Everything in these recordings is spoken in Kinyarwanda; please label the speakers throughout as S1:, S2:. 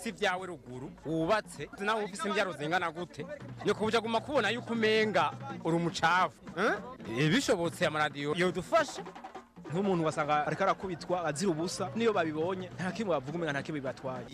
S1: ufise ibyawe ruguru wubatse. Nawe ufise imbyaro zingana gute? Nyoko buja guma kubona yuko umenga uri umucafu eh? bishobotse amaradiyo yodufasha.
S2: Nk'umuntu ugasanga ariko arakubitwa azira ubusa niyo babibonye. Nta kimwe bavuga umenga nta kimwe bibatwaye.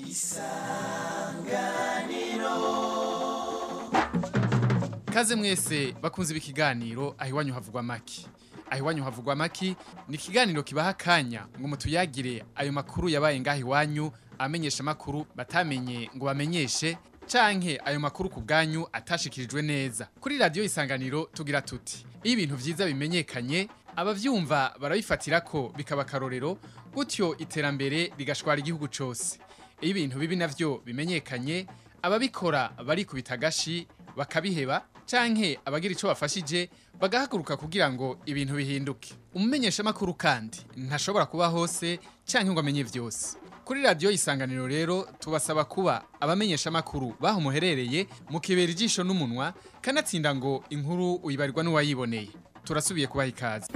S3: Kaze mwese bakunze ibi kiganiro aho iwanyu havugwa maki. Aho iwanyu havugwa maki ni ikiganiro kibaha akanya ngo mutuyagire ayo makuru yabaye ngaho iwanyu amenyesha makuru batamenye ngo bamenyeshe canke ayo makuru ku bwanyu atashikirijwe neza. Kuri radio isanganiro tugira tuti iyo ibintu vyiza bimenyekanye abavyumva barabifatira ko bikaba karorero gutyo iterambere rigashwara igihugu cose. Iyo ibintu bibi navyo bimenyekanye ababikora barikubita agashi bakabiheba canke abagira ico bafashije bagahaguruka kugira ngo ibintu bihinduke umumenyesha makuru kandi ntashobora kuba hose canke ngo amenye vyose kuri radio isanganiro rero tubasaba kuba abamenyesha makuru baho muherereye mukibera ijisho n'umunwa kanatsinda ngo inkuru uyibarirwa n'uwayiboneye. Turasubiye kubaha ikaze.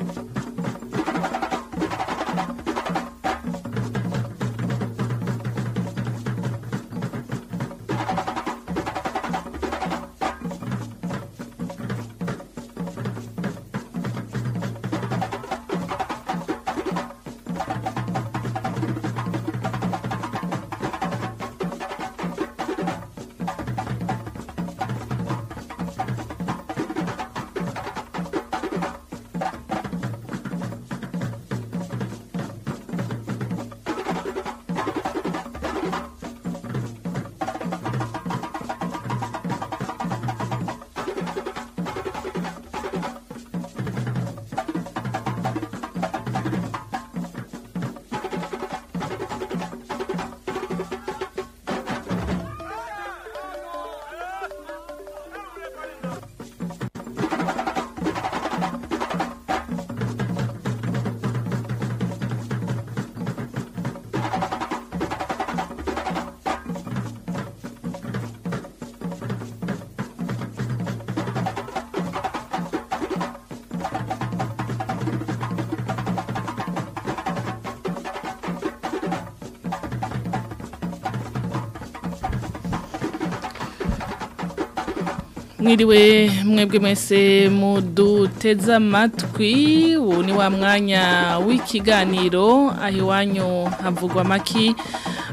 S4: Mwiriwe mwebwe mwese muduteze amatwi. Ubu ni wa mwanya w'ikiganiro aho iwanyu havugwa amaki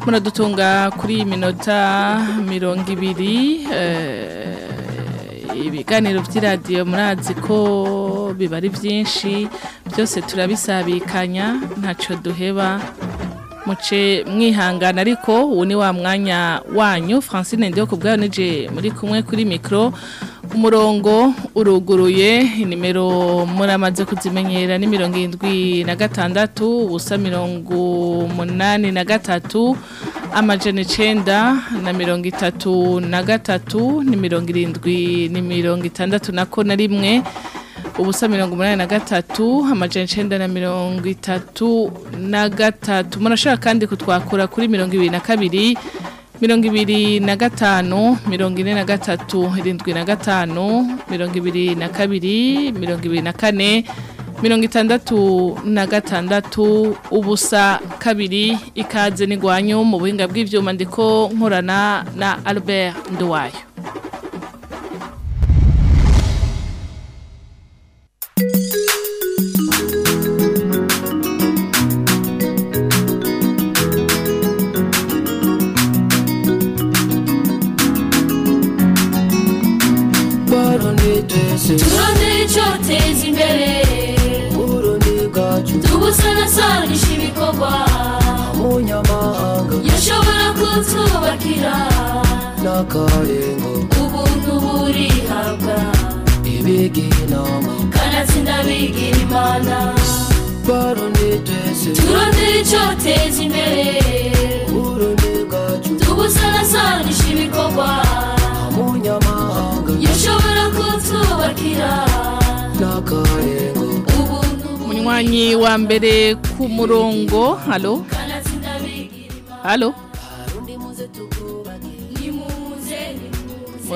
S4: muradutunga kuri minota mirongo ibiri. Ibiganiro by'iradiyo murazi ko biba ari byinshi. Byose turabisabikanya ntacyo duheba. Muce mwihangana ariko ubu ni wa mwanya wanyu. Francine ndiyo ku bwayo muri kumwe kuri mikoro umurongo uruguruye nimero muramaze kuzimenyera ni mirongo irindwi na gatandatu ubusa mirongo umunani na gatatu amajana icenda na mirongo itatu na gatatu ni mirongo irindwi ni mirongo itandatu na ko na rimwe. Ubusa mirongo umunani na gatatu amajana icenda na mirongo itatu na gatatu. Murashobora kandi kutwakura kuri mirongo ibiri na kabiri mirongo ibiri na gatanu mirongo ine na gatatu irindwi na gatanu mirongo ibiri na kabiri mirongo ibiri na kane mirongo itandatu na gatandatu ubusa kabiri ikaze n'igwanyu mu buhinga bw'ivyuma ndiko nkorana na Albert Nduwayo.
S5: Imana turondere icyoteza imbere tubusanasanisha ibikorwa yashobora kutwubakira ubuntu
S4: munywanyi wa mbere ku murongo. Halo? Halo?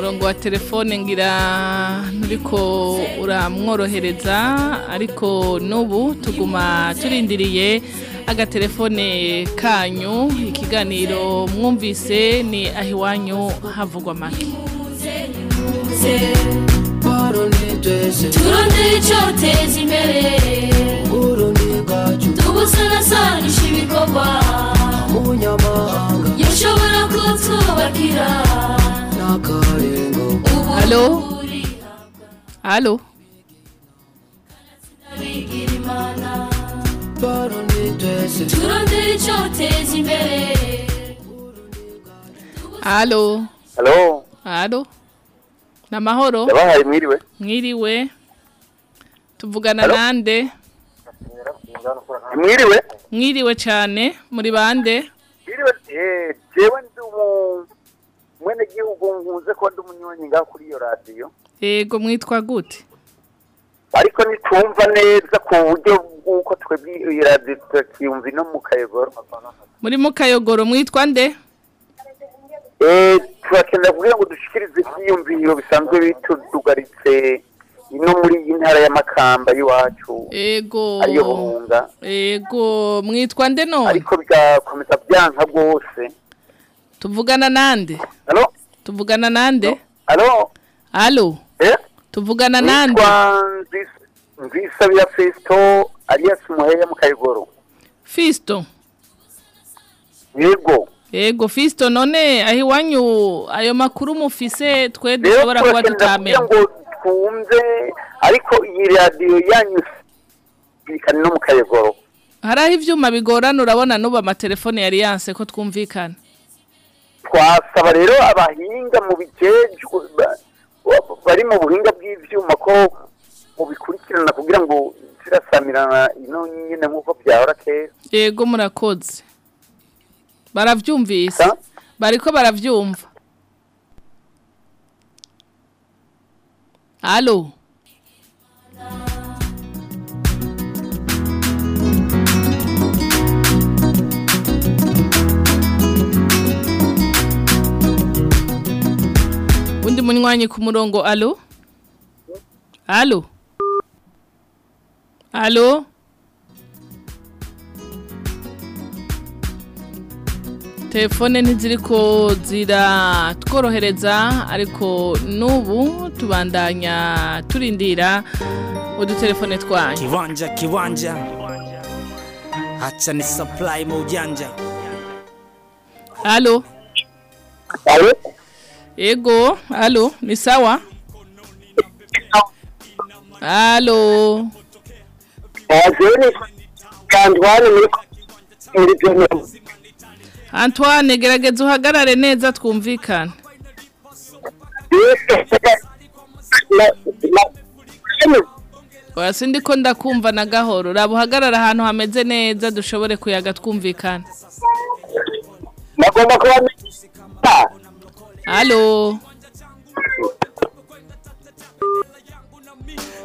S4: Murongo wa telefone ngira nturiko uramworohereza ariko n'ubu tuguma turindiriye agatelefone kanyu ikiganiro mwumvise ni ahiwanyu havugwa make.
S5: Turondere icyoteza imbere. Tubusanasanisha ibikorwa. Gishobora kutwubakira
S4: Halo? halo halo
S6: halo
S4: halo ni amahoro
S6: yabahaye mwiriwe
S4: mwiriwe tuvugana nande?
S6: Mwiriwe
S4: mwiriwe cyane. Muri bande?
S6: Mwiriwe eh jewe ndi umu mwene gihugu nkunze ko ndi umunyonyi ngaho kuri iyo radiyo.
S4: Yego mwitwa gute?
S6: Ariko nitumva neza ku buryo bw'uko twebwe iyi radiyo tutakiyumva ino mu kayogoro.
S4: Muri mukayogoro mwitwa nde?
S6: Eh turakenera kugira ngo dushikirize ibyiyumviro bisanzwe bitudugaritse ino muri iyi ntara y'amakamba y'iwacu.
S4: Yego.
S6: Ariyo burunga
S4: yego mwitwa nde none
S6: ariko bigakomeza byanka rwose.
S4: Tuvugana nande? Tuvugana nande?
S6: Halo eh?
S4: Tuvugana nande?
S6: Nzisabira festo alias muheya mu kayogoro
S4: fisto.
S6: Yego.
S4: Yego fisto none aho iwanyu ayo makuru mufise twe dushobora kuba tutamenya.
S6: ngo twumve ariko iyi radiyo yanyu ikana no mu kayogoro
S4: hari aho ivyuma bigorana urabona n'ubu amatelefone yari yanse ko twumvikana.
S6: Twasaba rero abahinga mu ba- bari mu buhinga bw'ivyuma ko mubikurikirana kugira ngo zirasamirana ino nyine nk'uko byahora kera.
S4: Yego murakoze. Baravyumvise.
S6: Sa?
S4: bariko baravyumva. Halo. Undi munywanyi ku murongo alo? Alo? Alo? Telefone ntiziriko ziratworohereza ariko n'ubu tubandanya turindira udutelefone twanyu.
S7: Kiwanja kiwanja, hacha ni supply maujanja.
S4: alo?
S6: Alo?
S4: Ego alo ni sawa? Alo. Antoine gerageza uhagarare neza twumvikane. Oya sindi ko ndakumva na gahoro. Raba uhagarare ahantu hameze neza dushobore kuyaga
S6: kuba
S4: alo.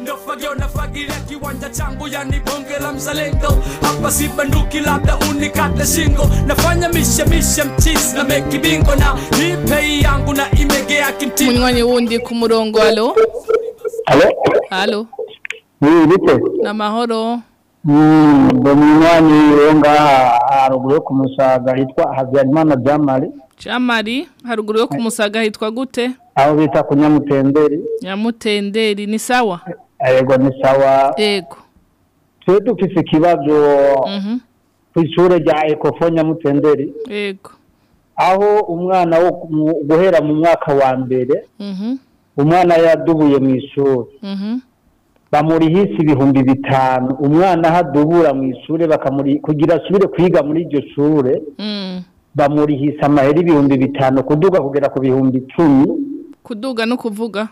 S7: Ndo fagio nafagilia kiwanja changu yani bonge la mzalendo hapa si banduki labda unikate shingo. Nafanya mishe mishe mchisi na meki bingo na yangu na imegea
S4: wundi ku murongo
S6: na
S4: mahoro. Amahoro
S6: Mm, ndo munywanyi wo ngaha haruguru yo ku musaga hitwa Habyarimana Jamali
S4: jamari haruguru yo ku musaga hitwa gute?
S6: Aho bita ku Nyamutenderi.
S4: Nyamutenderi ni sawa?
S6: Yego ni sawa.
S4: Ego.
S6: Twe dufise ikibazo
S4: mhm.
S6: ku ishure rya Ecofo Nyamutenderi.
S4: Ego.
S6: Aho umwana wo guhera mu mwaka wa mbere
S4: mhm.
S6: umwana yadubuye mu ishuri
S4: mhm.
S6: Bamurihise ibihumbi bitanu. Umwana aho adubura mu ishuri kugira asubire kwiga muri iryo shure. Bamurihise amahera ibihumbi bitanu kuduga kugera ku bihumbi icumi.
S4: Kuduga no kuvuga.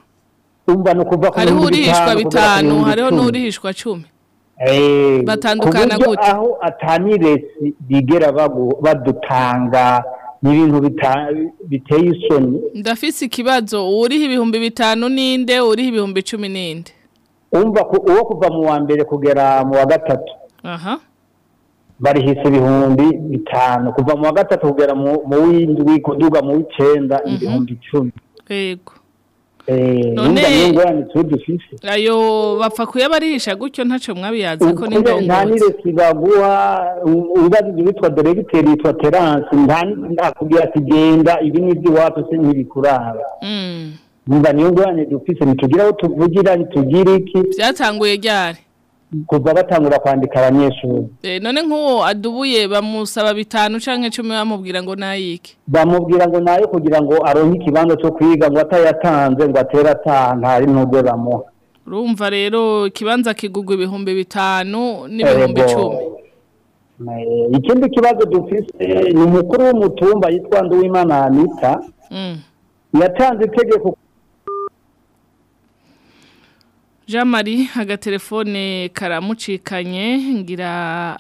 S6: Umva ni ukuva ku
S4: hariho urihishwa bitanu hariho n'urihishwa cumi.
S6: Eh,
S4: Batandukana gute?
S6: aho ataniresi bigera badutanga n'ibintu bita- biteye isoni.
S4: Ndafise ikibazo uwuriho ibihumbi bitanu ninde uwuriho ibihumbi cumi ninde?
S6: Umva uwo kuva mu wa mbere kugera mu wa gatatu.
S4: Aha.
S6: Barihise ibihumbi bitanu. Kuva mu wa gatatu kugera mu w'indwi kuduga mu w'icenda ibihumbi icumi.
S4: Ego
S8: Eh,
S4: None- ayo bapfa kuyabarisha gutyo ntaco mwabiyaze ko
S8: nta
S4: n'indongozi
S8: niresi baguha ubaza ibyo witwa deregiteri yitwa terance ntakubwira ati genda ibi ni iby'iwacu se ntibikuraba.
S4: Mm.
S8: numva niyo ngorane dufise ntitugira aho tuvugira ntitugira iki?
S4: Byatanguye ryari?
S8: Kuva batangura kwandika abanyeshuri.
S4: Eh, none nk'uwo adubuye bamusaba bitanu canke cumi bamubwira ngo nayike?
S8: Bamubwira ngo na yo kugira ngo aronke ikibanza cyo kwiga ngo atayatanze ngo atere ataha ntari n'ubwo bamuha.
S4: Urumva rero ikibanza kigugwa ibihumbi bitanu n'ibihumbi icumi
S8: Eh, ikindi kibazo dufise ni umukuru w'umutumba yitwa Nduwimana Anita.
S4: Mm.
S8: yatanze itegeko
S4: Jean Marie agatelefone karamucikanye ngira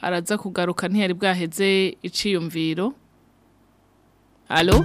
S4: araza kugaruka ntiyari bwaheze iciyumviro. Allo?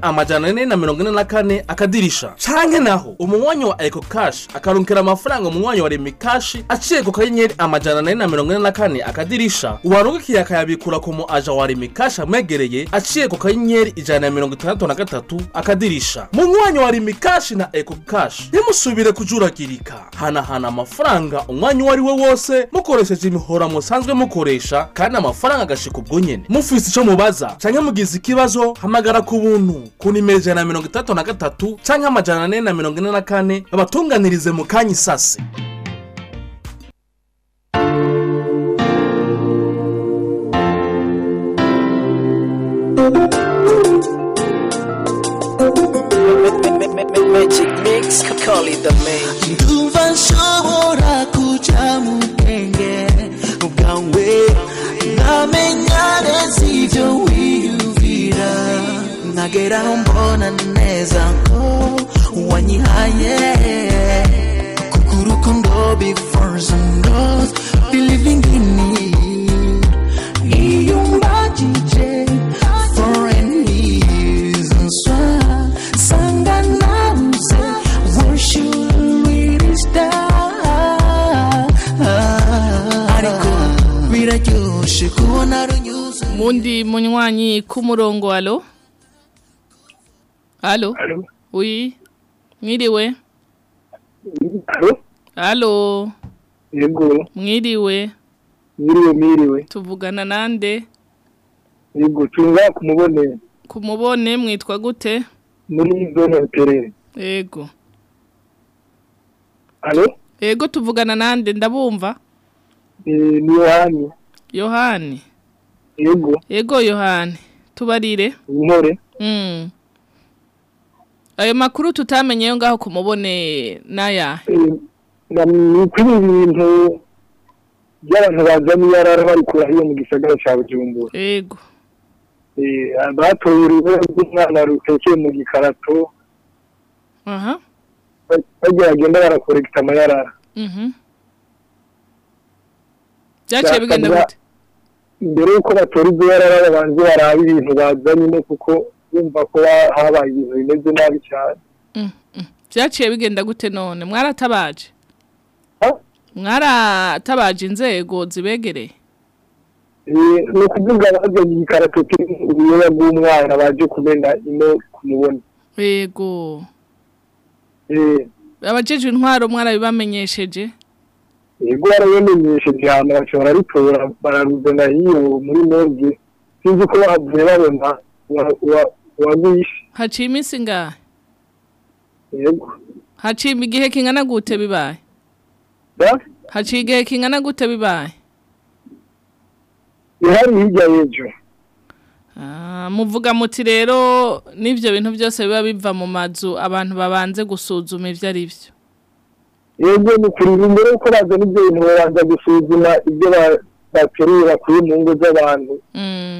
S9: amajana ane na mirongo ine na kane akadirisha. Canke naho umunywanyi wa eko kashi akarungikira amafaranga umunywanyi wa remi kashi aciye ku kanyenyeri amajana ane na mirongo ine na kane akadirisha. Uwarungikiye akayabikura ku mu aja wa remi kashi amwegereye aciye ku kanyenyeri ijana na mirongo itandatu na gatatu akadirisha. Munywanyi wa remi kashi na eko kashi ntimusubire kujuragirika. Hanahana amafaranga umwanya uwo ari we wose mukoresheje imihora musanzwe mukoresha kandi amafaranga agashika ubwo nyene. Mufise ico mubaza canke mugize ikibazo hamagara ku buntu. Ku nimero ijana na mirongo itandatu na gatatu canke amajana ane na mirongo ine na kane babatunganirize mu kanya isase
S10: Magic mix, call it the magic.
S11: ndumva nshobora kuja mu bwenge bwawe nkamenya neza ibyo wiyumvira nkageraho mbona neza ko wanyihaye. Kuko urukundo before knows believing in it iyo mbagije foreign reasons why sanga nabuze should we start ariko biraryoshe kubona runyuze
S4: mundi munywanyi kumurongo allo Allo Oui. Mwiriwe Allo
S12: yego
S4: Mwiriwe
S12: mwiriwe mwiriwe
S4: tuvugana nande?
S12: Yego tunga kumubone.
S4: Kumubone mwitwa gute?
S12: Muri zone ya terere
S4: Ego.
S12: Alo
S4: Ego tuvugana nande? Ndabumva.
S12: Eh, ni yohani.
S4: Yohani.
S12: Yego
S4: Ego Yohani. Tubarire.
S12: Intore.
S4: Mm. Ayo makuru tutamenye yo ngaho kumubone naya.
S12: Na ni kuri ibintu by'abantu bazanye yarara barikura hiyo mu gisagara cya bujumbura.
S4: Ego
S12: Eh, batoye urubuga rw'umwana rutekeye mu gikarato.
S4: Aha.
S12: Bagira bagenda barakorekita amayarara.
S4: Mhm. Byaciye bigenda gute
S12: mbere yuko batora ibyo yarara babanze baraba ibintu bazanye kuko bumva ko ha- habaye ibintu bimeze nabi cyane.
S4: Byaciye bigenda gute none? Mwaratabaje? Mwaratabaje inzego zibegereye
S12: Eh, ni ukuvuga bazanye igikarato kirimo ubuyoya bw'umwana baje kumena ino kumubona
S4: Ego
S12: Eh,
S4: Abajeje intwaro mwarabibamenyesheje?
S12: Yego barabamenyesheje hama bashobora ritora bararuzana hiyo muri morgue sinzi ko bavuye babona wa- wa- uwagwishe
S4: Haciye iminsi ngahe
S12: yego
S4: Haciye igihe kingana gute bibaye Haciye igihe kingana gute bibaye
S12: ihari hirya y'ejo
S4: muvuga muti rero n'ivyo bintu byose biba biva mu mazu abantu babanze gusuzuma ivyo ari byo
S12: yego ni kuri mbere yuko bazana ibyo bintu babanza gusuzuma ibyo bateruye bakuye mu ngo z'abantu.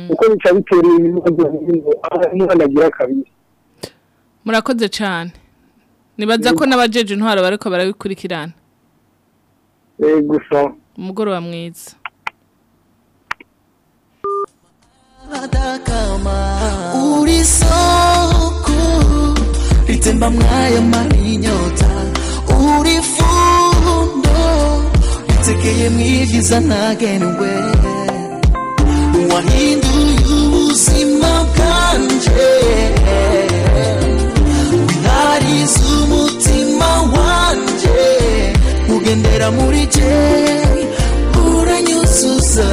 S12: Kuko bica bitera ibibazo bintu aho umwana agira kabiri.
S4: Murakoze cyane nibaza ko n'abajeje intwaro bariko barabikurikirana.
S12: Eh, gusa
S4: umugoroba mwiza.
S11: Uri soko ritemba mwaya marinyota ritekeye mwigiza ntagenwe wahinduye ubuzima bwanje. Winariza umutima wanje. Ugendera muri je uranyuzuza.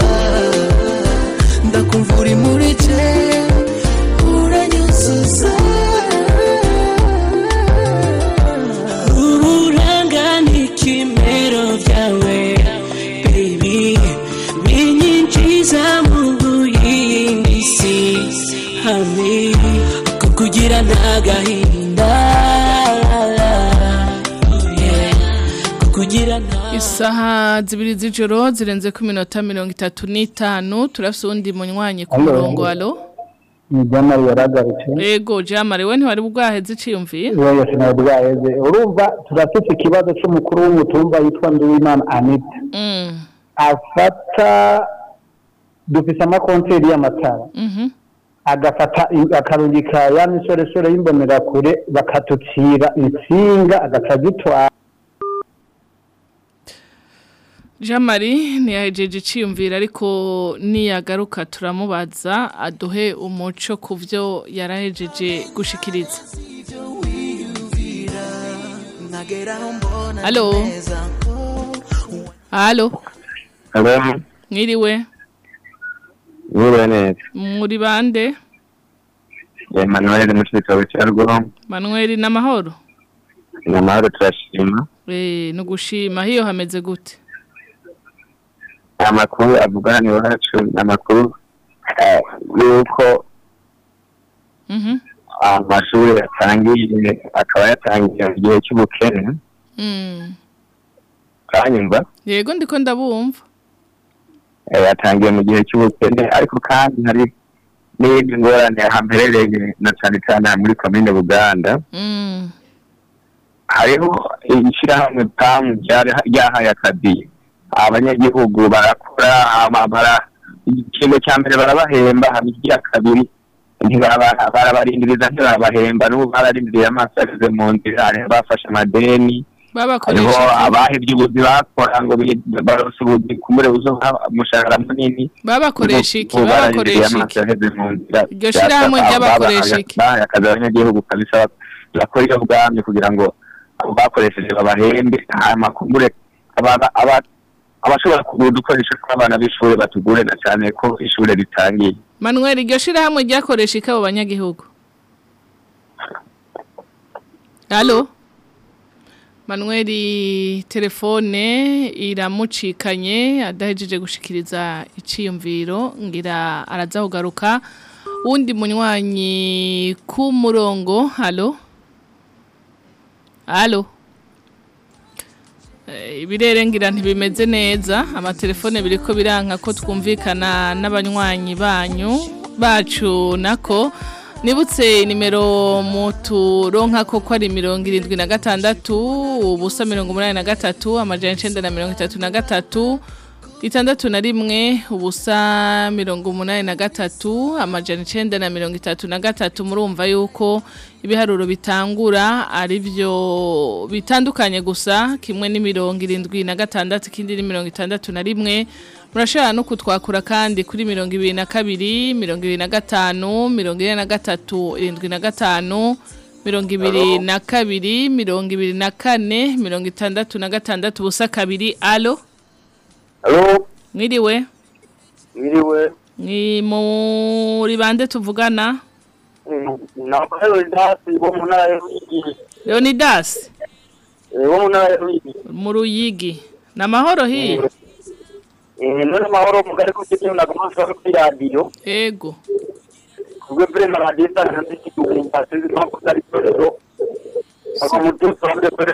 S11: Ndakumva uri muri je
S13: n'agahinda
S4: isaha zibiri z'ijoro zirenze ku minota mirongo itatu n'itanu. Turafite uwundi munywanyi ku murongo. Alo
S8: ni jamari yaragarutse.
S4: Ego jamare we ntiwari bwaheze iciyumviye
S8: yose ntabwo bwaheze urumva turafite ikibazo cy'umukuru w'umutumba yitwa nduwimana anita.
S4: Mm,
S8: afata dufise amakonteri y'amatara.
S4: Mhm.
S8: Agafata akarungika ya misoresore y'imbonerakure bakatucira insinga agaca zitwara
S4: jean marie ntiyahejeje iciyumvira ariko niyagaruka turamubaza aduhe umuco ku byo yarahejeje gushikiriza. Halo. halo
S14: Hello,
S4: mwiriwe?
S14: Mwiriwe neza.
S4: muri bande
S14: Emmanuel mu kitabo cya Rwongo.
S4: manuel n'amahoro
S14: Ni amahoro turashima.
S4: Eh, ni ugushima hiyo hameze gute
S14: Amakuru avugana ni wacu amakuru eh, yuko
S4: Mhm.
S14: amashuri yatangiye akaba yatangiye mu gihe cy'ubukene
S4: Mm.
S14: kanyumva
S4: yego ndiko ndabumva
S14: yatangiye mu gihe cy'ubukene. Ariko kandi hari n'indi ngorane hamberereye na cyane cyane muri komine Buganda.
S4: Mm.
S14: hariho ishyirahamwe pamu ryahaye akazi abanyagihugu barakora ikintu cya mbere barabahemba hama ikiya kabiri barabarindiriza ntibabahemba n'ubu bararindiriye amaso ageze mu nzira bafashe amadeni. Hariho abahebye ubuzi bakora ngo barose ubuzi kumure buzoha umushahara munini.
S4: Babakoresha iki? Babakoresha iki? Iryo shirahamwe
S14: Byasaba-
S4: ry'abakoresha iki?
S14: akazi abanyagihugu kabisa bakora iyo bwamye kugira ngo bakoresheje babahembe hanyuma aba- abashobora kugura udukoresho tw'abana b'ishuri batugure na cyane ko ishuri ritangiye.
S4: Manuel iryo shirahamwe ryakoresha iki abo banyagihugu? Halo manuel telefone iramucikanye adahejeje gushikiriza iciyumviro ngira araza kugaruka. Wundi munywanyi ku murongo halo? Halo? Eh, ibirere ngira ntibimeze neza amatelefone biriko biranka ko twumvikana n'abanywanyi banyu bacu nako. Nibutse nimero muturonka ko ko ari mirongo irindwi na gatandatu ubusa mirongo umunani na gatatu amajana icenda na mirongo itatu na gatatu itandatu na rimwe ubusa mirongo umunani na gatatu amajana icenda na mirongo itatu na gatatu. Murumva yuko ibiharuro bitangura ari byo bitandukanye gusa kimwe ni mirongo irindwi na gatandatu ikindi ni mirongo itandatu na rimwe. Murashobora no kutwakura kandi kuri mirongo ibiri na kabiri mirongo ibiri na gatanu mirongo ine na gatatu irindwi na gatanu mirongo ibiri na kabiri mirongo ibiri na kane mirongo itandatu na gatandatu ubusa kabiri. Alo? Mwiriwe?
S6: Mwiriwe.
S4: ni muri bande tuvugana?
S6: Nabaye ndasi bo mu ntara y'Uruyigi.
S4: leonidas
S6: Eh, bo mu ntara y'Uruyigi.
S4: mu ruyigi ni amahoro hiya
S6: Eh, none amahoro mu gari kuko naguma nsaba kuri radio.
S4: ego
S6: Kubwe mbere na radio sana ndiki kumva sinzi mpamvu zari rero. Ako mutu sonde mbere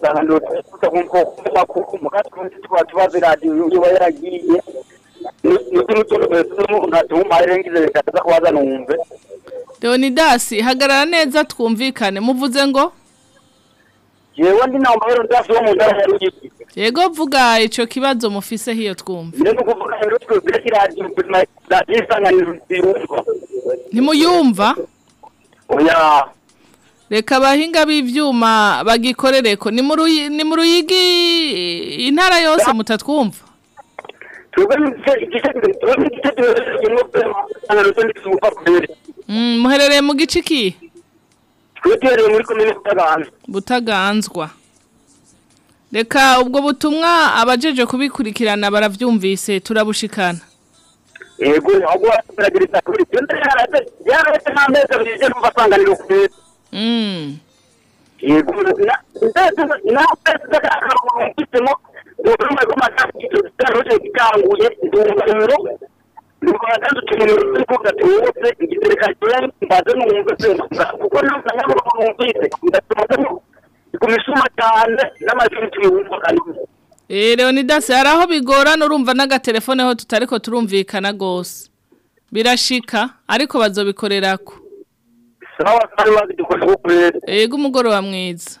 S6: sana ndo tuta kumko kuma kuku mukati kuti twa tubaze radio yo yaragiye. Nutu nutu nutu ngatuma irengize kaza kwaza numve.
S4: Leonidas hagarara neza twumvikane muvuze ngo
S15: jewe ndi namba rero ndasi wo mu ndara ya rugiti
S4: yego vuga ico kibazo mufise hiyo
S15: zirumva
S4: ntimuyumva reka abahinga b'ivyuma bagikorereko ni mu ruyigi intara yose mutatwumva muherereye mu gice ki
S15: twebwe tuhereye muri komine kutaganza
S4: butaganzwa reka ubwo butumwa abajeje kubikurikirana baravyumvise turabushikana
S15: yego ahubwo turagereza kuri byo ndaraze yarate n'amezi abiri je numva asanganiro kubere
S4: Mm.
S15: yego na ndetse na pesa akaruhukitsemo urumva ko ndumva ndumva kandi utuntu turi kuvuga ati wose igitereka cyane mbaze numva senga kuko ntabwo ntabwo numvise ndatuma kumisuma cyane n'amajwi tuyumva kandi
S4: Eh Leonidas hari aho bigorana urumva n'agatelefone ho tutariko turumvikana gose birashika ariko bazobikorerako.
S15: Sawa kandi bazidukora kukurera
S4: yego umugoroba mwiza.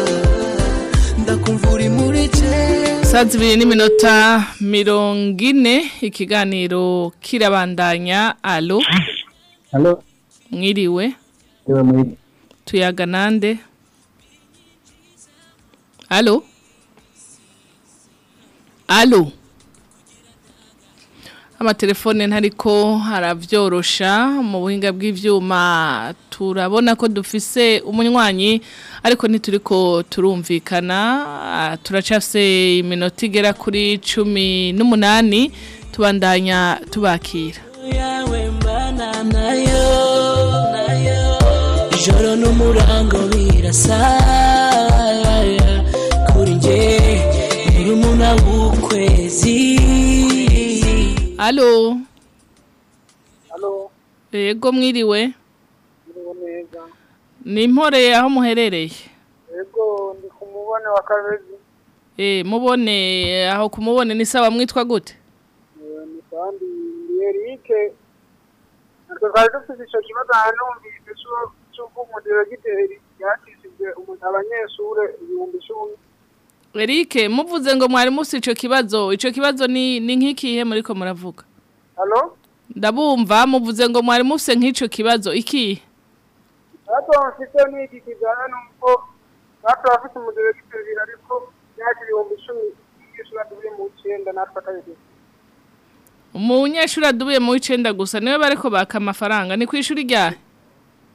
S4: saa zibiri n'iminota mirongo ine ikiganiro kirabandanya. Alo. Mwiriwe. Tuyaga nande alo. Alo. Amatelefone ntariko haravyorosha mu buhinga bw'ivyuma turabona ko dufise umunywanyi ariko ntituriko turumvikana. Turacafise iminota igera kuri cumi n'umunani tubandanya tubakira.
S13: Ijoro n'umurango birasa. Kuri nge murumuna w'ukwezi.
S4: alo
S16: Halo,
S4: yego mwiriwe
S16: ndiho neza.
S4: ni impore aho muherereye
S16: Ego ndi ku mubone wa Kabezi.
S4: Eh, mubone aho kumubone ni sawa mwitwa gute
S16: Eh, Ni kandi ndi Eric. Natwe twari dufite icyo kibazo numvise cy'uko umudiregiteri yakishije umuntu abanyeshure ibihumbi icumi.
S4: Eric muvuze ngo mwari musi ico kibazo. Ico kibazo ni ni nk'ikihe muriko muravuga?
S16: Halo?
S4: ndabumva muvuze ngo mwari mufise nk'ico kibazo. Ikihe?
S16: Hato mfite n'iki kijyana n'uko natwe bafite umudiregiteri ariko yakira ibihumbi icumi y'ishure turi mu icyenda natwe atabigize.
S4: umunyeshuri adubuye mu w'icenda gusa ni we bariko baka amafaranga. Ni kw'ishuri ryahe?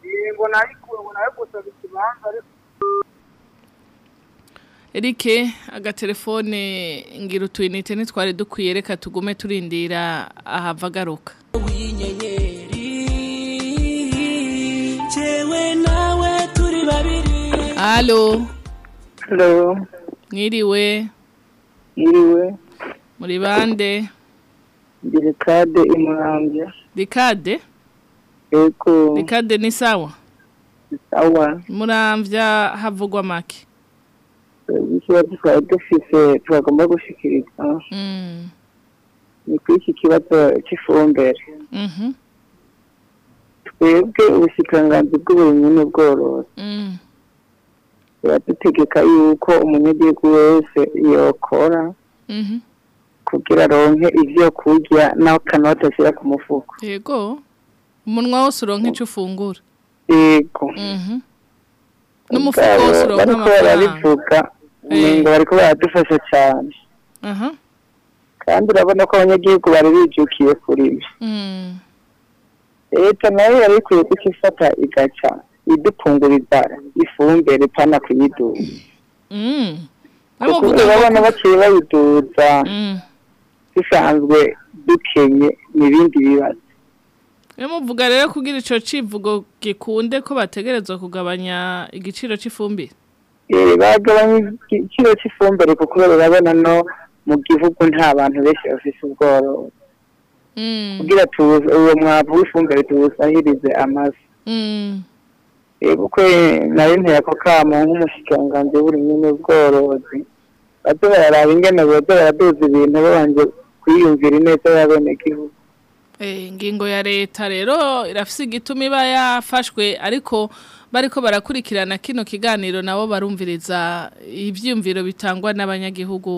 S16: Yego nayikuye ngo na yo gusaba ikibanza ariko
S4: Eric agatelefone ngira utuyinite ntitwari dukwiye reka tugume turindira ahava agaruka
S13: jewe nawe turi babiri.
S4: Alo.
S17: Hello,
S4: mwiriwe.
S17: Iriwe,
S4: muri bande?
S17: Ndi Ricade Imurambya.
S4: Ricade?
S17: Ego,
S4: Ricade ni sawa?
S17: Sawa.
S4: muramvya havugwa make.
S17: Ikibazo twari dufise twagomba gushikiriza
S4: mm.
S17: ni kuri iki kibazo cy'ifumbire.
S4: mhm
S17: Twebwe ubushikiranganji bw'uburimyi n'ubworozi
S4: mm.
S17: buradutegeka yuko umunyagihugu wese yokora
S4: mhm
S17: kugira aronke ivyo kurya naho kanota ashyira ku mufuko.
S4: yego umunwa wose uronka ico ufungura
S17: Ego.
S4: mhm n'umufuko wose
S17: bariko
S4: amafaranga
S17: barabivuga umengo bariko baradufasha cyane kandi urabona ko abanyagihugu bari bijukiye kuri ibi
S4: mm.
S17: leta na yo yari ikwiye kuko ifata igaca idupfunguriza ifumbire pana kuyiduza
S4: mm.
S17: kuko urabona baciye bayiduza
S4: mm.
S17: bisanzwe dukenye n'ibindi bibazo
S4: Iyo muvuga rero kugira ico civugo gikunde ko bategerezwa kugabanya igiciro c'ifumbire.
S17: Eh, bagabanya igiciro cy'ifumbire kuko urabona no mu gihugu nta bantu benshi bafise ubworozi
S4: Mm.
S17: kugira uwo mwavu w'ifumbire tuwusahirize amazi
S4: Mm.
S17: Eh, kuko nari nteye ako kamo nk'umushikiranganji w'uburimyi n'ubworozi baze bararaba ingene boza baraduza ibintu babanje kwiyumvira ineza y'abenegihugu
S4: Eh, ingingo ya leta rero irafise igituma iba yafashwe ariko bariko barakurikirana kino kiganiro nabo barumviriza ivyumviro bitangwa n'abanyagihugu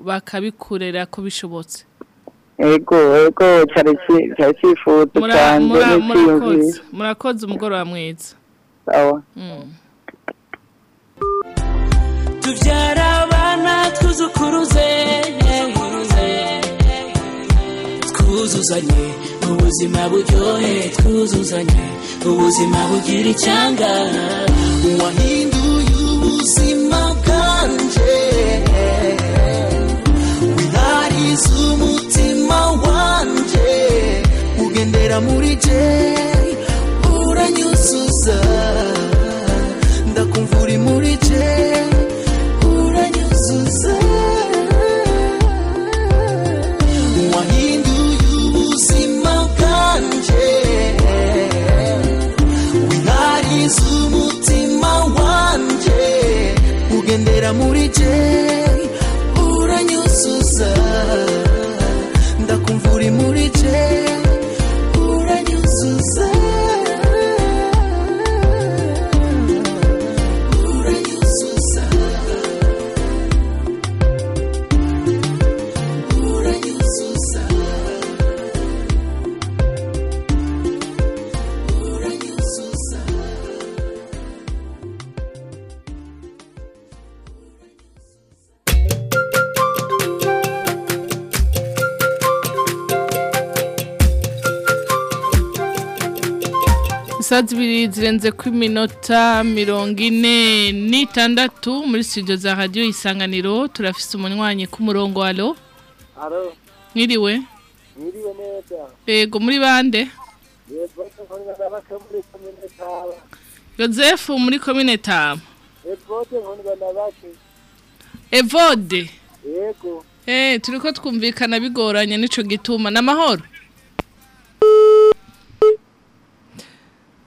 S4: bakabikurera ko bishobotse.
S17: ego ego cyari cyifuzo n'icyiyumviro
S4: Murakoze, murakoze umugoroba mwiza. Mm.
S13: tubyara abana twuzukuruze twuzuzanye ubuzima buryohe twuzuzanye ubuzima bugira icyanga.
S11: Wahinduye ubuzima bwanje winariza umutima wanje ugendera muri je uranyuzuza. Ugendera muri je uranyuzuza ndakumva uri muri je
S4: zirenze ku minota mirongo ine n'itandatu muri studio za radiyo isanganiro. Turafise umunywanyi ku murongo alo
S12: Alo,
S4: mwiriwe?
S12: Mwiriwe neza.
S4: yego muri bande?
S12: Nabaka muri komine
S4: tama evode
S12: Yego.
S4: Eh, turiko twumvikana bigoranye nico gituma. N'amahoro.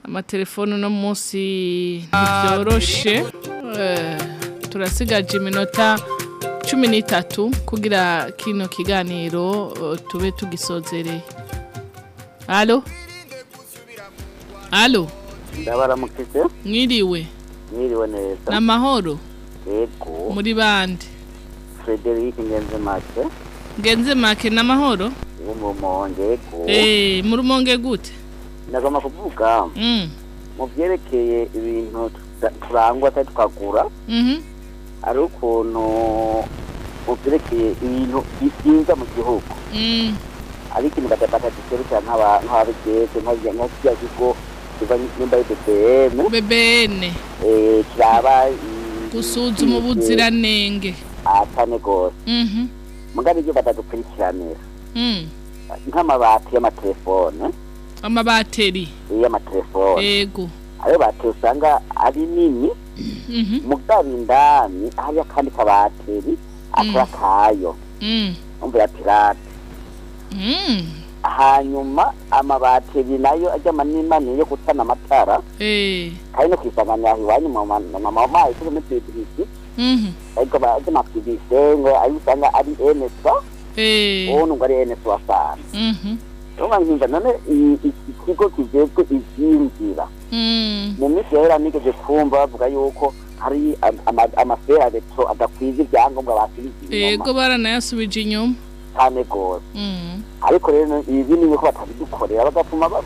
S4: Amatelefone no munsi ntivyoroshe. Eh, turasigaje iminota cumi n'itatu kugira kino kiganiro tube tugisozereye. Alo? Alo?
S18: ndabaramukije
S4: Mwiriwe?
S18: mwiriwe neza
S4: N'amahoro?
S18: yego
S4: Muri bande?
S18: frederic ngenzemake
S4: Ngenze make n'amahoro?
S18: wo mu rumonge yego
S4: Eh, mu rumonge gute?
S18: Ndagomba kuvuga
S4: Mm.
S18: mu byerekeye ibintu turangwa atari tukagura
S4: Mhm.
S18: ari ukuntu mu byerekeye ibintu byinza mu gihugu
S4: Mm.
S18: ari ikintu badafata giserukira nk'aba- nk'ababigeze nka kiriya kigo nimba ari bbm
S4: BBN
S18: eh, kiraba
S4: gusuzuma ubuziranenge.
S18: atane gose
S4: Mhm.
S18: mugabo ibyo batadukurikiranira
S4: Mm.
S18: nk'amabati y'amatelefone
S4: Amabateri.
S18: y'amatelefone
S4: Ego.
S18: ayo bateri usanga ari nini
S4: Mhm.
S18: mugabo indani hariyo akandi kabateri akora kayo
S4: Mm.
S18: umva ya pirate hanyuma amabateri na yo ajya manini manini yo gutana amatara
S4: Eh.
S18: kandi no kwisanganira iwanyu mu mamayi turi muri pibirisi
S4: Mhm.
S18: ariko amapibirisi ngo ayo usanga ari eneswa
S4: Eh.
S18: uwo nubwo ari eneswa sana Nkumva none i- i- ikigo kijejwe ivyinjira
S4: Mm.
S18: mu minsi yahera nigeze kumva bavuga yuko hari am- ama- amaferabeto adakwiza ibyangombwa basubiza inyuma
S4: Ego baranayasubije inyuma.
S18: cyane rwose
S4: Mm.
S18: ariko rero ibi ni ko batabidukorera bagapfuma ba-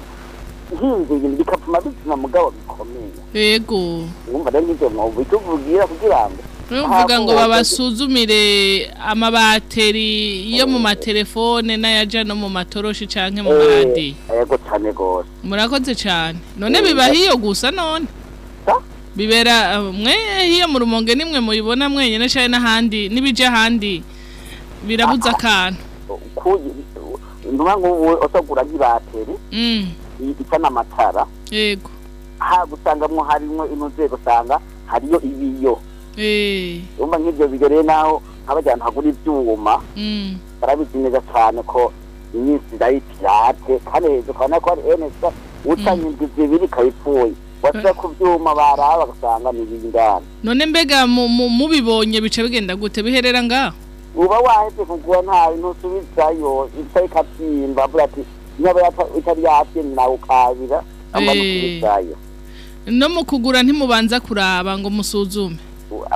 S18: hinze ibintu bikapfuma bizima mugabo bikomeye
S4: Ego.
S18: wumva rero n'ivyo mwobo bituvugira kugira ngo
S4: Uvuga ngo babasuzumire amabateri yo mu matelefone n'ayaja no mu matoroshi canke mu
S18: Eh,
S4: maradi.
S18: yego cyane rwose
S4: Murakoze cyane. None biba hiyo gusa none. Bibera uh, mwe hiyo mu rumonge nimwe muyibona mwenyene cyane n'ahandi nibije ahandi birabuza akantu.
S18: ntuba nk'ubu usagura nk'ibateri
S4: Mm.
S18: icana amatara
S4: yego
S18: ha gusangamwo harimwo intuze usanga hariyo ibiyo
S4: eh
S18: urumva nk'ivyo biyo rero naho nk'abajyana hagura ivyuma
S4: mm
S18: barabizi neza cyane ko iminsi ari pirate kandi hejuru ukabona ko ari enesa ucanye indwi zibiri ikayipfuye wasize ku vyuma baraba bagasanga ni ibingana
S4: none mbega mu- mu- mubibonye bica bigenda gute biherera ngaho
S18: uba waheze kugura ntawe ntusubizayo itari ikabyimba avuga ati niba itari yabyimba nawe ukabira
S4: no mu kugura ntimubanza kuraba ngo musuzume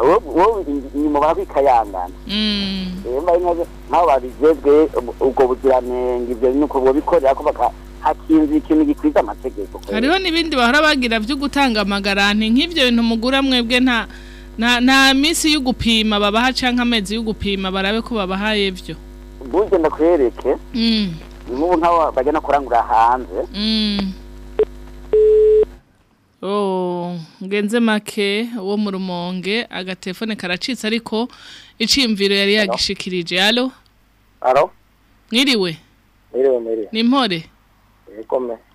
S18: wowe inyuma barabikayangana
S4: mm.
S18: Nkaze nk'abo babijejwe ubwo buziranenge ibyo ni uko bikorera ko hakinze ikintu gikwiza amategeko.
S4: Hariho n'ibindi bahora bagira byo gutanga amagaranti nk'ibyo bintu mugura mwebwe nta nta minsi yo gupima babaha canke amezi yo gupima barabe ko babahaye byo
S18: burya ndakwereke
S4: mm.
S18: n'ubu nk'abo bagenda kurangura hanze.
S4: Mm. Ngenze make wo mu rumonge agatelefone karacitse ariko iciyumviro yari yagishikirije. Alo
S19: aro
S4: mwiriwe?
S19: Miriwe miriwe
S4: ni mpore?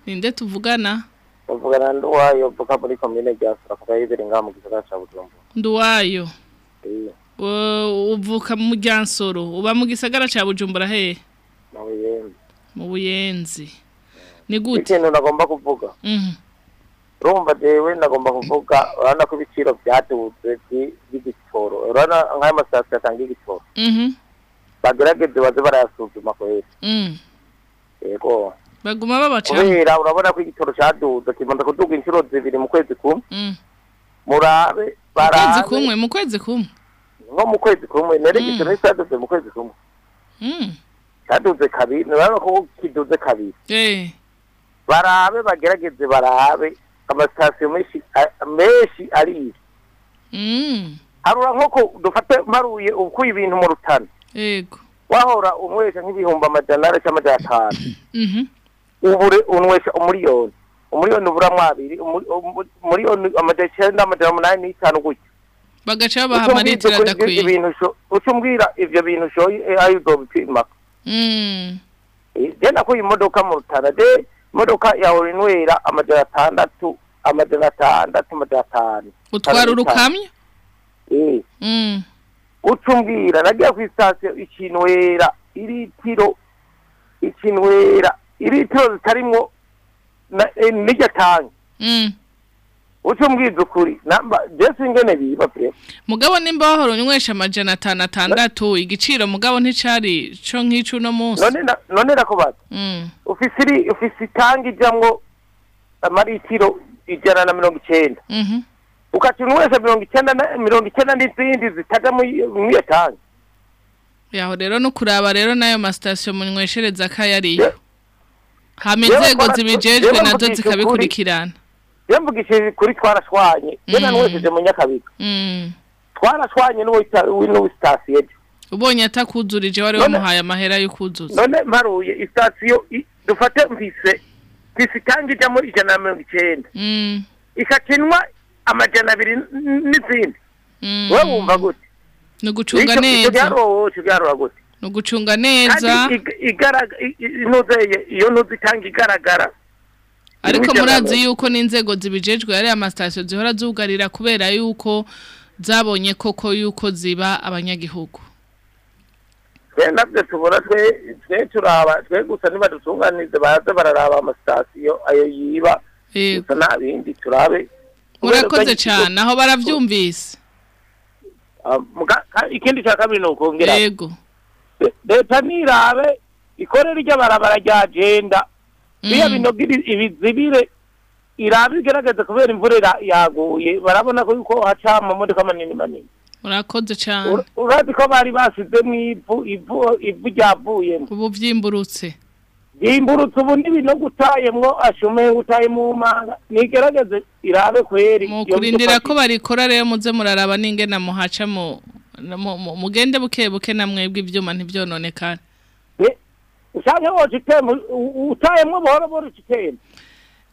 S4: Ninde tuvugana?
S19: Tuvugana n'uwayo mvuka muri komine rya surakuba yibere ngaha mu gisagara ca bujumbura.
S4: Nduwayo? Uvuka mu ryansoro? Uba mu gisagara ca bujumbura hehe
S19: mu buyenzi.
S4: Mu buyenzi. Ni gute?
S19: Ikintu nagomba kuvuga?
S4: Mhm.
S19: Urumva jewe nagomba kuvuga urabona ko ibiciro byaduze vyi- vy'igitoro urabona nk'ayo masitasiyo atanga igitoro
S4: Mhm.
S19: bagerageze baze barayasuzuma kwera
S4: Mm.
S19: yego.
S4: Baguma babaca.
S19: Kubera urabona ko igitoro caduze kimaze kuduga inshuro zibiri mu kwezi kumwe.
S4: Mm.
S19: murabe
S4: kwezi
S19: barabe.
S4: kumwe mu kwezi kumwe.
S19: Nko mu kwezi kumwe nere
S4: Mm.
S19: igitoro nticaduze mu kwezi kumwe. Caduze kabiri urabona ko kiduze kabiri.
S4: Eh.
S19: Barabe bagerageze barabe. Amasitasiyo menshi menshi ariye
S4: Mm.
S19: harura nk'uko dufate mparuye ukuye ibintu mu rutana.
S4: Yego.
S19: Wahora unywesha nk'ibihumbi amajana ane cyangwa amajana atanu.
S4: Mhm.
S19: ubure unywesha umuriyoni umuriyoni uburamwo abiri umu- umu- umuriyoni amajana icyenda amajana umunani n'itanu gutya.
S4: Bagaca babaha amaritiro
S19: ibyo
S4: adakwiye
S19: uca umbwira ivyo bintu ushoye ayo uzobipima
S4: Mm.
S19: Eh, je nakuye imodoka mu rutana. De imodoka yahora inywera amajana atandatu amajana atandatu amajana atanu
S4: utwara urukamyo
S19: Eh.
S4: Mm.
S19: uca umbwira nagiye ku sitasiyo ikinwera iritiro ikinwera iritiro zitarimwo na- eh, n'iryo tanki
S4: Mm.
S19: Uca umbwiza ukuri? Namba jesi ingene biba pe.
S4: Mugabo nimba wahora unywesha amajana atanu atandatu igiciro mugabo nticari co nk'ico uno munsi.
S19: None none nakubaza
S4: Mm.
S19: ufise iri ufise itangi ijamwo amaritiro ijana na mirongo icenda
S4: Mhm.
S19: ukaca unywesha mirongo icenda mirongo icenda n'izindi zitaja mw'iyo tangi.
S4: Yaho rero no kuraba rero n'ayo masitasiyo munyweshereza akayariyo hama
S19: Yewe
S4: inzego zibijejwe na
S19: zo
S4: zikabikurikirana.
S19: Iyo mvugishije kuri twarashwanye. Iyo
S4: Mm.
S19: nanywesheje mu nyakabiga
S4: Mm.
S19: twarashwanye n'uwita- n'uwi sitasiyo ejo
S4: ubonye atakuzurije wari wamuhaye amahera yo kuzuza
S19: none mparuye isitasiyo dufate mfise mfise itangi ijamo ijana na mirongo icenda
S4: Mm.
S19: ikakinwa amajana abiri n'izindi.
S4: Mm.
S19: we wumva gute?
S4: Ni ugucunga neza.
S19: gute?
S4: Ni ugucunga neza
S19: iyo ntuzi itanga igaragara
S4: ariko murazi yuko n'inzego zibijejwe ari amasitasiyo zihora zugarira kubera yuko zabonye koko yuko ziba abanyagihugu.
S19: Twe na byo tubona twe twe turaba twe gusa niba dutunganize baze bararaba amasitasiyo ayo yiba. Gusa nta bindi turabe.
S4: Murakoze cyane aho baravyumvise.
S19: Ah, ikindi cya kabiri ni ukongera
S4: yego.
S19: Le- leta nirabe ikorera iryo barabara rya jenda. Biya binogo ibi- ibizibire irabe igerageza kubera imvura yaguye barabona ko yuko haca amamodoka manini manini.
S4: Murakoze cyane.
S19: Ur- urazi ko bari basizemo ivu ivu ivu ryavuyemo
S4: ubu vyimburutse
S19: byimburutse ubu n'ibinogo utayemwo ashume utayemo umanga nigerageze irabe kweri. Iyo
S4: kurindira
S19: modoka-
S4: ko barikora rero muze muraraba n'ingena muhaca mu mu- mu- mugende buke buke na mwebwe ivyuma ntivyononekane
S19: usange woca itemba u- utayemwo buhoro buhoro uca itemba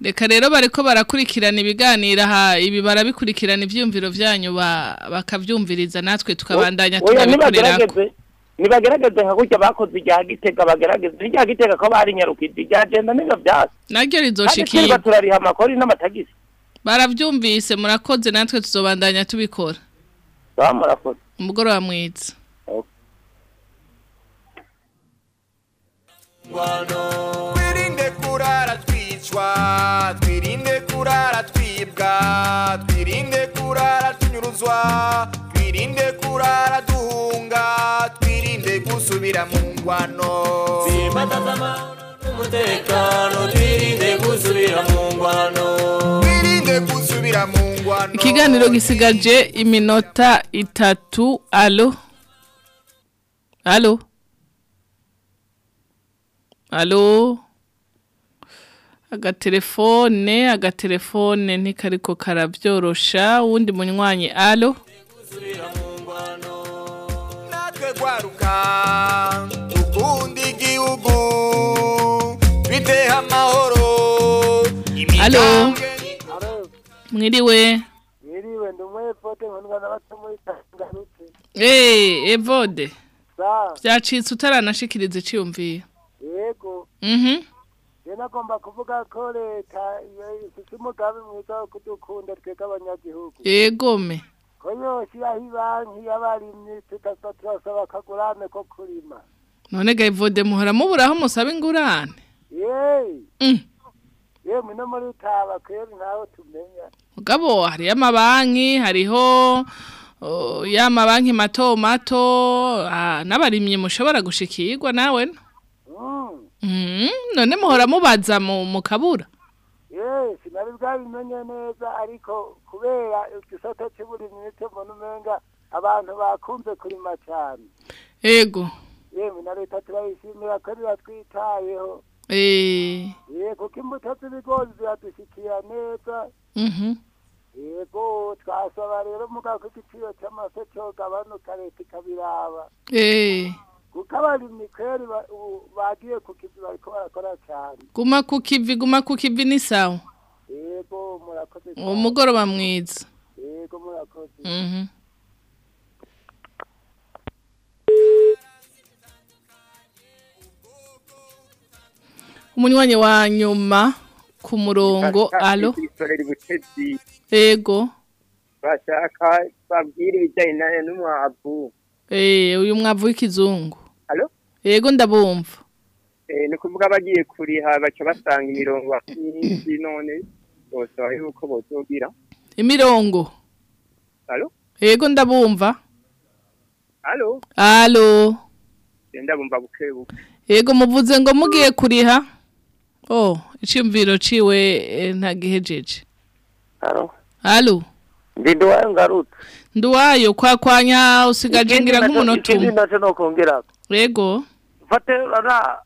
S4: reka rero bariko barakurikirana ibiganiro aha ibi barabikurikirana ivyumviro vyanyu ba- bakavyumviriza natwe tukabandanya
S19: oya
S4: tunabikorerako
S19: nibagerageze nka gutya bakoze irya gitega bagerageze irya gitega ko barinyarukije irya jenda ni byo byasi
S4: naryo
S19: kandi
S4: rizoshikirwa
S19: twirirwa turariha amakori n'amatagisi.
S4: Baravyumvise murakoze natwe tuzobandanya tubikora.
S19: Murakoze.
S4: Umugoroba mwiza.
S20: Twirinde kurara twicwa twirinde kurara twibwa twirinde kurara tunyuruzwa twirinde kurara duhunga twirinde gusubira mu ngwano.
S13: Umutekano twirinde gusubira mu ngwano.
S20: Twirinde gusubira mu ngwano.
S4: Ikiganiro gisigaje iminota itatu. Alo? Alo? Alo? Agatelefone agatelefone ntikariko karabyorosha uwundi munywanyi alo?
S20: Natwe gwaruka dukunda igihugu twiteho amahoro.
S4: Alo? Mwiriwe?
S19: Mwiriwe ndi umwefote nkundwa n'abato muri tangarutse
S4: Eh, evode
S19: sa
S4: byacitse utaranashikiriza iciyumviye.
S19: Yego.
S4: Mhm.
S19: Rero nagomba kuvuga ko leta ifite umugambi mwiza wo kudukunda twebwe abanyagihugu.
S4: Yegome
S19: ko yoshyiraho ibanki y'abarimyi tugaza turasaba akagurane ko kurima.
S4: None ga evode muhora muburaho musaba ingurane.
S19: Yeee
S4: Mm.
S19: yemwe no muri taba kweri ntaho tumenya.
S4: Mugabo hariyo amabanki hariho ya mabanki mato mato. Ah, n'abarimyi mushobora gushikirwa nawe no? Mhm, none muhora mubaza mu kabura.
S19: Yeee sinari bwabimenye neza ariko kubera igisata cy'uburimyi ni cyo mbona umenga abantu bakunze kurima cyane
S4: ego.
S19: Yemwe na leta turayishimira ko riratwitayeho
S4: eh.
S19: Ye kuko imbuto z'ibigori ziradushyikira neza.
S4: Mhm
S19: yego twasaba rero mugabo ko igiciro cy'amase cyogabanuka leta ikabiraba.
S4: Eh.
S19: Kuko abarimyi kweri ba- ubu bagiye ku kizi bariko barakora cyane.
S4: Guma ku kivi guma ku kivi ni sawa?
S19: Yego murakoze
S4: umugoroba mwiza.
S19: Yego murakoze.
S4: Mhm. Umunywanyi wa nyuma ku murongo alo?
S21: Itorera ubutetsi
S4: ego
S21: bashaka babwire ibijyanye n'umwavu.
S4: Eh uyu mwavu w'ikizungu.
S21: Alo?
S4: ego ndabumva.
S21: Eh, ni ukuvuga bagiye kuriha baca basanga imirongo myinshi none bosaba yuko bozogira.
S4: Imirongo?
S21: Alo
S4: ego ndabumva.
S21: Alo
S4: alo
S21: genda bumva buke buke.
S4: Ego muvuze ngo mugiye kuriha. Oh icyumviro ciwe eh, ntagihejeje.
S19: Alo
S4: alo
S19: ndi nduwayo ngarutse.
S4: Nduwayo kwa kwanya usigaje
S19: Ikindi
S4: ngira nk'umunota
S19: ikindi
S4: umwe
S19: naco nokongera
S4: ego
S19: fate rana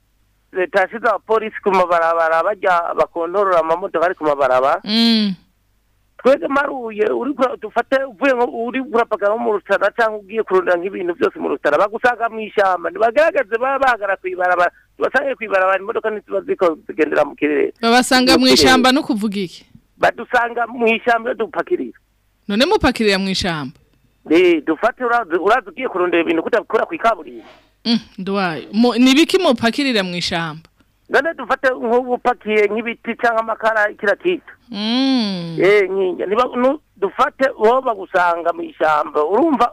S19: leta yashize abapolisi ku mabarabara bajya bakontorora amamodoka ari ku mabarabara.
S4: Mm.
S19: Twebwe maruye uri dufate uvuye uri kurapagara nko mu rutara cyangwa ugiye kurondera nk'ibintu byose mu rutara bagusanga mu ishyamba ntibagaragaze baba bahagara ku ibarabara tubasange ku ibarabara imodoka ziko zigendera mu kirere.
S4: Babasanga mu ishamba no kuvuga iki?
S19: Badusanga mu ishyamba iyo dupakirira
S4: none mupakirira mu ishamba
S19: Eh, dufate urazi ugiye kurondera ibintu kutakora ku ikaburimbo.
S4: Mm nduwayo. Mu- ni biki mupakirira mu ishamba?
S19: None dufate nk'ubu upakiye nk'ibiti cyangwa amakara kira kitu.
S4: Mm.
S19: Eh dufate bo bagusanga mu ishyamba urumva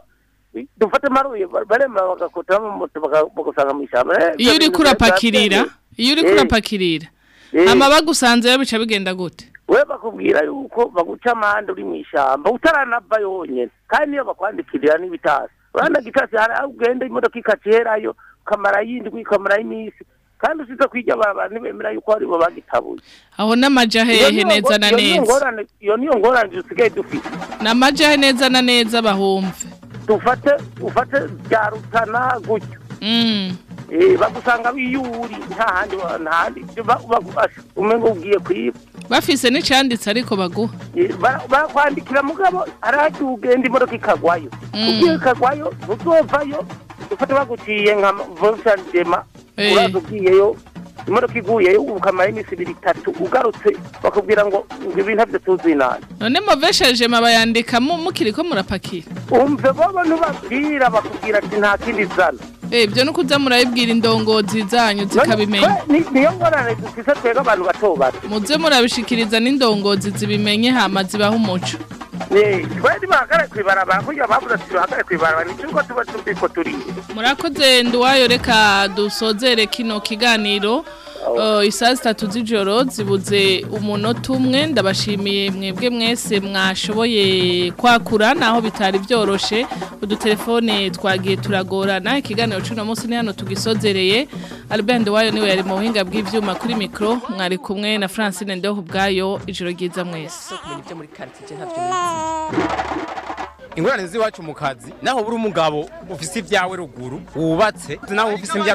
S19: dufate maruye baremera bagakota mu moto bagusanga mu ishyamba Eh,
S4: iyo uri kurapakirira iyo uri
S19: Eh,
S4: kurapakirira
S19: eh.
S4: ama bagusanzeyo bica bigenda gute?
S19: We bakubwira yuko baguca amande uri mu ishyamba utaranava yonyine kandi niyo bakwandikirira n'ibitasi. Urabona gitasi hari aho ugenda imodoka ikakiherayo ukamara yindwi ukamara iminsi. Kandi usize kwijya barabara ntibemera yuko ari bo bagitabuye.
S4: Aho n'amaja
S19: Iyo
S4: hehe neza na neza?
S19: iyo niyo ngorane dusigaye dufite.
S4: N'amaja he neza na neza bahumve.
S19: Dufate ufate bya rutana gutyo.
S4: Mm.
S19: Eh, bagusanga wiyuri nta handi nta handi umengo ugiye kwiba.
S4: Bafise n'icanditse ariko baguha.
S19: Eh, barakwandikira mugabo haraje ugenda imodoka ikagwayo.
S4: Mm.
S19: ugiye ikagwayo ntuzovayo ufate baguciye nka volsandema
S4: Eh.
S19: uraza ugiyeyo imodoka iguyeyo ukamara iminsi ibiri itatu ugarutse bakubwira ngo ngo ibintu ntabyo tuzi nani
S4: none movesheje mabayandika mu mukiri ko murapakira.
S19: Umve bobo ntubabwira bakubwira ati nta kindi zana.
S4: Ibyo nuko uza murabibwira indongozi zanyu zikabimenya.
S19: Ni- niyo ngorane dufise twebwe abantu bato bato
S4: muze murabishikiriza n'indongozi zibimenye hama zibaho umuco.
S19: Twe ntibahagare kw'ibarabara kugira bavuze ati duhagare kw'ibarabara ni turiko tuba turiko turiye
S4: murakoze nduwayo reka dusozere kino kiganiro. Isaha zitatu z'ijoro zibuze umunota umwe. Ndabashimiye mwebwe mwese mwashoboye kwakura naho bitari byoroshe udutelefone twagiye turagorana. Ikiganiro cy'uno munsi ni hano tugisozereye. Albert Nduwayo ni we yari mu buhinga bw'ivyuma kuri mikro mwari kumwe na Francine Ndeho ubwayo. Ijoro ryiza mwese.
S1: Ingorane z'iwacu mu kazi. Naho buri umugabo ufise ibyawe ruguru wubatse. Naho ufise imbyaro